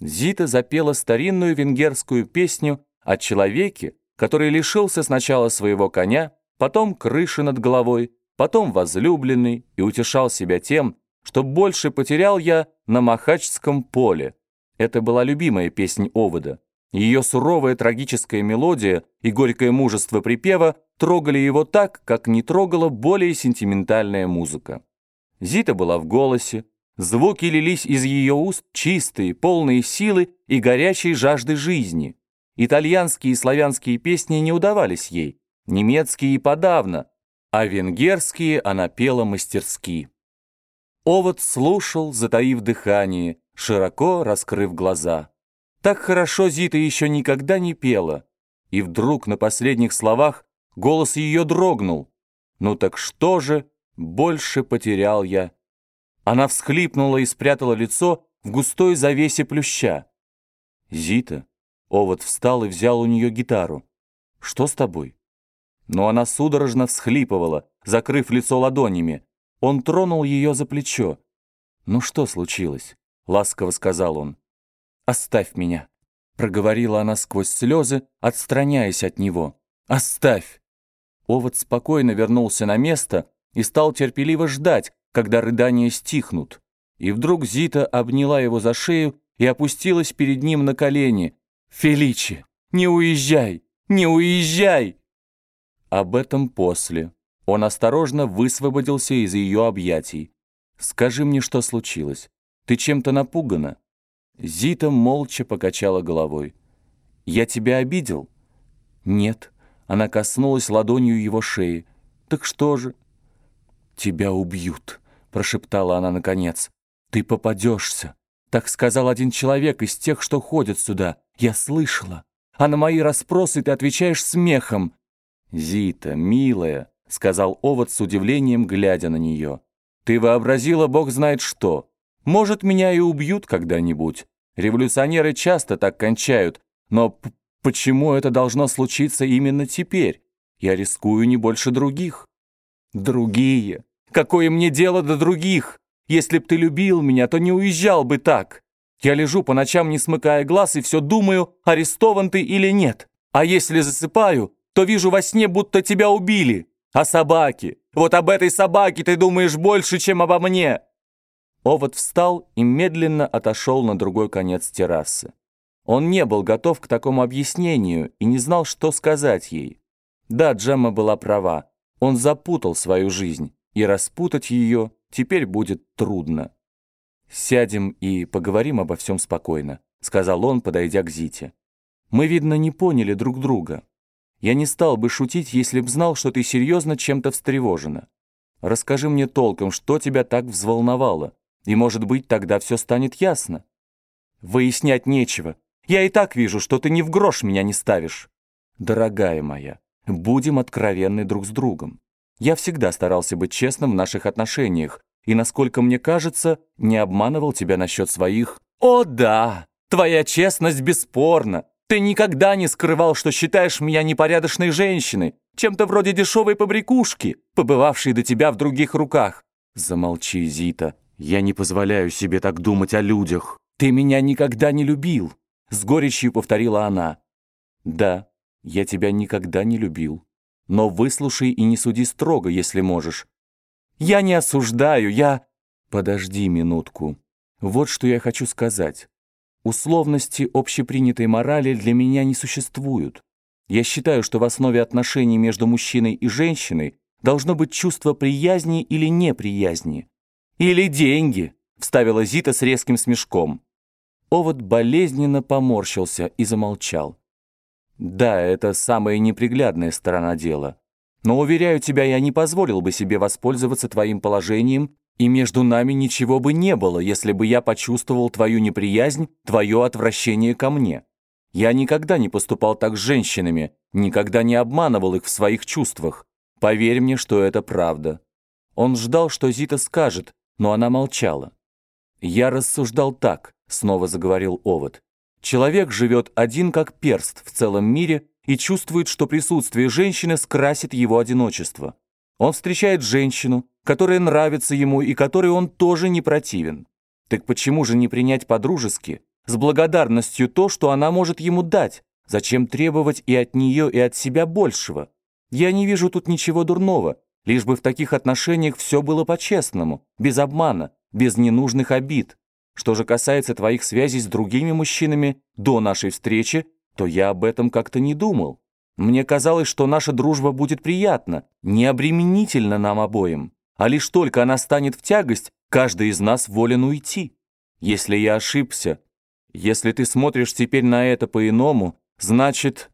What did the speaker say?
Зита запела старинную венгерскую песню о человеке, который лишился сначала своего коня, потом крыши над головой, потом возлюбленный и утешал себя тем, что больше потерял я на Махачском поле. Это была любимая песнь Овода. Ее суровая трагическая мелодия и горькое мужество припева трогали его так, как не трогала более сентиментальная музыка. Зита была в голосе, звуки лились из ее уст чистые, полные силы и горячей жажды жизни. Итальянские и славянские песни не удавались ей, немецкие и подавно, а венгерские она пела мастерски. Овод слушал, затаив дыхание, широко раскрыв глаза. Так хорошо Зита еще никогда не пела. И вдруг на последних словах голос ее дрогнул. «Ну так что же, больше потерял я». Она всхлипнула и спрятала лицо в густой завесе плюща. «Зита», — Овод встал и взял у нее гитару. «Что с тобой?» Но она судорожно всхлипывала, закрыв лицо ладонями. Он тронул ее за плечо. «Ну что случилось?» — ласково сказал он. «Оставь меня», — проговорила она сквозь слезы, отстраняясь от него. «Оставь!» Овод спокойно вернулся на место и стал терпеливо ждать, когда рыдания стихнут. И вдруг Зита обняла его за шею и опустилась перед ним на колени. «Феличи, не уезжай! Не уезжай!» Об этом после. Он осторожно высвободился из ее объятий. «Скажи мне, что случилось? Ты чем-то напугана?» Зита молча покачала головой. «Я тебя обидел?» «Нет». Она коснулась ладонью его шеи. «Так что же?» «Тебя убьют», — прошептала она наконец. «Ты попадешься». Так сказал один человек из тех, что ходят сюда. Я слышала. А на мои расспросы ты отвечаешь смехом. «Зита, милая», — сказал Овод с удивлением, глядя на нее. «Ты вообразила, бог знает что. Может, меня и убьют когда-нибудь. Революционеры часто так кончают, но почему это должно случиться именно теперь? Я рискую не больше других». «Другие? Какое мне дело до других? Если б ты любил меня, то не уезжал бы так. Я лежу по ночам, не смыкая глаз, и все думаю, арестован ты или нет. А если засыпаю, то вижу во сне, будто тебя убили. А собаки? Вот об этой собаке ты думаешь больше, чем обо мне!» Овод встал и медленно отошел на другой конец террасы. Он не был готов к такому объяснению и не знал, что сказать ей. Да, Джемма была права. Он запутал свою жизнь, и распутать ее теперь будет трудно. «Сядем и поговорим обо всем спокойно», — сказал он, подойдя к Зите. «Мы, видно, не поняли друг друга. Я не стал бы шутить, если б знал, что ты серьезно чем-то встревожена. Расскажи мне толком, что тебя так взволновало, и, может быть, тогда все станет ясно. Выяснять нечего. Я и так вижу, что ты ни в грош меня не ставишь. Дорогая моя, будем откровенны друг с другом. Я всегда старался быть честным в наших отношениях, и, насколько мне кажется, не обманывал тебя насчет своих... О да, твоя честность бесспорна. Ты никогда не скрывал, что считаешь меня непорядочной женщиной, чем-то вроде дешевой побрякушки, побывавшей до тебя в других руках. Замолчи, Зита. Я не позволяю себе так думать о людях. Ты меня никогда не любил. С горечью повторила она. Да, я тебя никогда не любил. Но выслушай и не суди строго, если можешь. Я не осуждаю, я... Подожди минутку. Вот что я хочу сказать. Условности общепринятой морали для меня не существуют. Я считаю, что в основе отношений между мужчиной и женщиной должно быть чувство приязни или неприязни. «Или деньги», — вставила Зита с резким смешком. Овод болезненно поморщился и замолчал. «Да, это самая неприглядная сторона дела. Но, уверяю тебя, я не позволил бы себе воспользоваться твоим положением и между нами ничего бы не было, если бы я почувствовал твою неприязнь, твое отвращение ко мне. Я никогда не поступал так с женщинами, никогда не обманывал их в своих чувствах. Поверь мне, что это правда». Он ждал, что Зита скажет, но она молчала. «Я рассуждал так», — снова заговорил Овод. «Человек живет один как перст в целом мире и чувствует, что присутствие женщины скрасит его одиночество. Он встречает женщину, которая нравится ему и которой он тоже не противен. Так почему же не принять по-дружески с благодарностью то, что она может ему дать. Зачем требовать и от нее, и от себя большего? Я не вижу тут ничего дурного, лишь бы в таких отношениях все было по-честному, без обмана, без ненужных обид. Что же касается твоих связей с другими мужчинами до нашей встречи, то я об этом как-то не думал. Мне казалось, что наша дружба будет приятна, не обременительна нам обоим, а лишь только она станет в тягость, каждый из нас волен уйти. Если я ошибся, если ты смотришь теперь на это по-иному, значит,